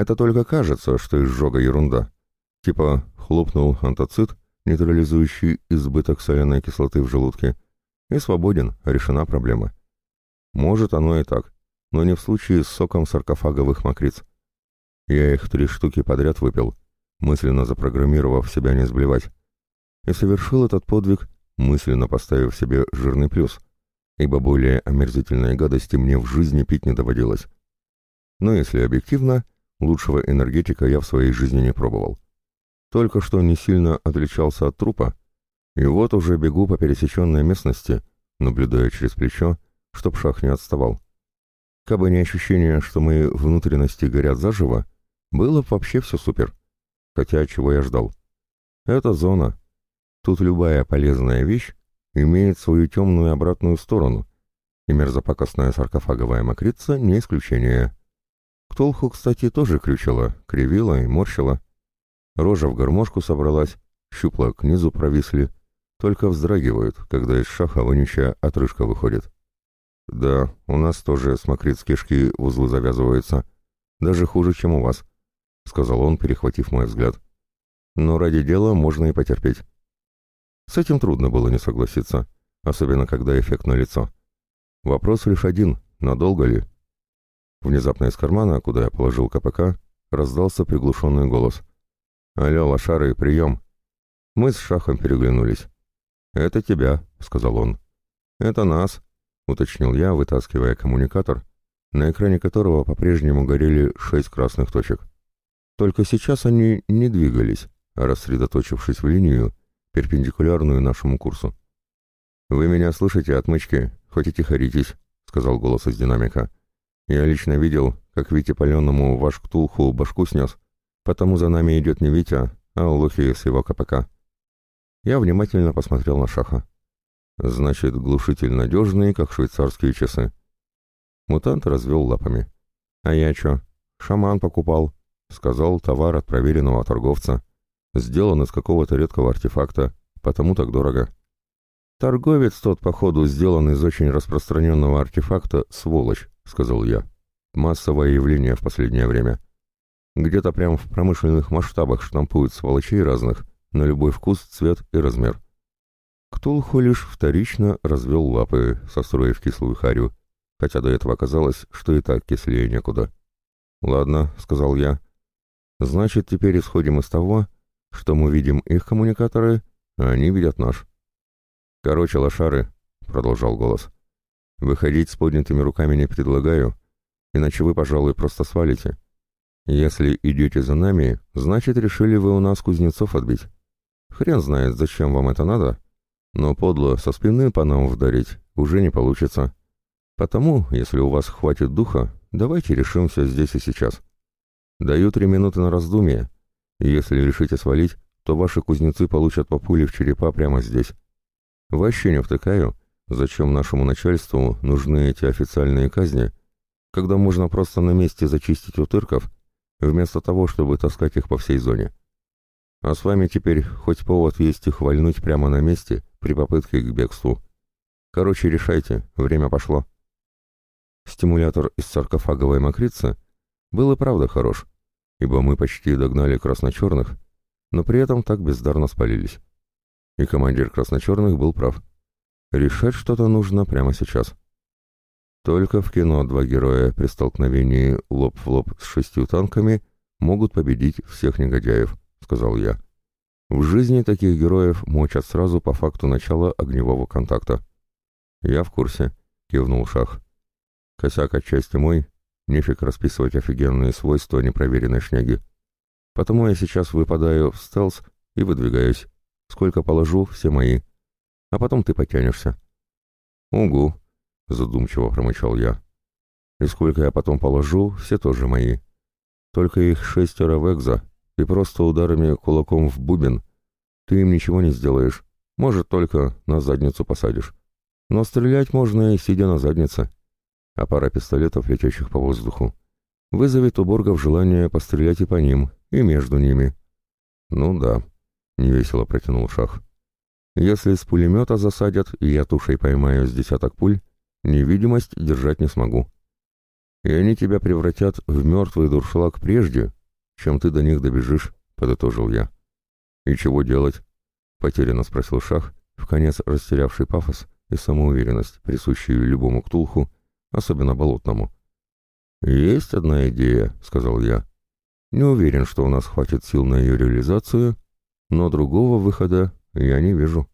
Это только кажется, что изжога ерунда. Типа хлопнул антоцит, нейтрализующий избыток соляной кислоты в желудке, и свободен, решена проблема. Может, оно и так, но не в случае с соком саркофаговых мокриц. Я их три штуки подряд выпил, мысленно запрограммировав себя не сблевать, и совершил этот подвиг, мысленно поставив себе жирный плюс, ибо более омерзительной гадости мне в жизни пить не доводилось. Но если объективно, лучшего энергетика я в своей жизни не пробовал. Только что не сильно отличался от трупа, и вот уже бегу по пересеченной местности, наблюдая через плечо, чтоб шах не отставал. Кабы не ощущение, что мои внутренности горят заживо, было вообще все супер. Хотя чего я ждал? Это зона. Тут любая полезная вещь имеет свою темную обратную сторону, и мерзопакостная саркофаговая мокрица не исключение. Ктолху, кстати, тоже крючила, кривила и морщила. Рожа в гармошку собралась, щупла к низу провисли, только вздрагивают, когда из шаха вонючая отрыжка выходит. Да, у нас тоже с мокриц кишки узлы завязываются, даже хуже, чем у вас, — сказал он, перехватив мой взгляд. Но ради дела можно и потерпеть. С этим трудно было не согласиться, особенно когда эффект на лицо. Вопрос лишь один — надолго ли? Внезапно из кармана, куда я положил КПК, раздался приглушенный голос. «Алло, лошары, прием!» Мы с Шахом переглянулись. «Это тебя», — сказал он. «Это нас», — уточнил я, вытаскивая коммуникатор, на экране которого по-прежнему горели шесть красных точек. Только сейчас они не двигались, а рассредоточившись в линию, перпендикулярную нашему курсу. «Вы меня слышите, отмычки, хоть и тихоритесь», — сказал голос из динамика. «Я лично видел, как Вите Паленому ваш Ктулху башку снес, потому за нами идет не Витя, а Улухи с его КПК». Я внимательно посмотрел на Шаха. «Значит, глушитель надежный, как швейцарские часы». Мутант развел лапами. «А я чё? Шаман покупал», — сказал товар от проверенного торговца. Сделан из какого-то редкого артефакта, потому так дорого. Торговец тот, походу, сделан из очень распространенного артефакта «Сволочь», — сказал я. Массовое явление в последнее время. Где-то прям в промышленных масштабах штампуют сволочей разных, на любой вкус, цвет и размер. Ктулху лишь вторично развел лапы, состроив кислую харю, хотя до этого казалось, что и так кислее некуда. «Ладно», — сказал я. «Значит, теперь исходим из того, что мы видим их коммуникаторы, а они видят наш. «Короче, лошары», — продолжал голос, — «выходить с поднятыми руками не предлагаю, иначе вы, пожалуй, просто свалите. Если идете за нами, значит, решили вы у нас кузнецов отбить. Хрен знает, зачем вам это надо, но подло со спины по нам вдарить уже не получится. Потому, если у вас хватит духа, давайте решим все здесь и сейчас. Даю три минуты на раздумье, если решите свалить, то ваши кузнецы получат по пуле в черепа прямо здесь. Вообще не втыкаю, зачем нашему начальству нужны эти официальные казни, когда можно просто на месте зачистить утырков, вместо того, чтобы таскать их по всей зоне. А с вами теперь хоть повод есть их вальнуть прямо на месте при попытке к бегству. Короче, решайте, время пошло. Стимулятор из саркофаговой мокрицы был и правда хорош ибо мы почти догнали красно-черных, но при этом так бездарно спалились. И командир красно-черных был прав. Решать что-то нужно прямо сейчас. Только в кино два героя при столкновении лоб в лоб с шестью танками могут победить всех негодяев, сказал я. В жизни таких героев мочат сразу по факту начала огневого контакта. Я в курсе, кивнул Шах. Косяк отчасти мой, Нефиг расписывать офигенные свойства непроверенной шняги. Потому я сейчас выпадаю в стелс и выдвигаюсь. Сколько положу, все мои. А потом ты потянешься. «Угу», — задумчиво промычал я. «И сколько я потом положу, все тоже мои. Только их шестеро в экзо, и просто ударами кулаком в бубен. Ты им ничего не сделаешь. Может, только на задницу посадишь. Но стрелять можно и сидя на заднице» а пара пистолетов, летящих по воздуху, вызовет у боргов желание пострелять и по ним, и между ними. «Ну да», — невесело протянул Шах. «Если с пулемета засадят, и я тушей поймаю с десяток пуль, невидимость держать не смогу. и они тебя превратят в мертвый дуршлаг прежде, чем ты до них добежишь», — подытожил я. «И чего делать?» — потерянно спросил Шах, в конец растерявший пафос и самоуверенность, присущую любому ктулху, особенно болотному. «Есть одна идея», — сказал я. «Не уверен, что у нас хватит сил на ее реализацию, но другого выхода я не вижу».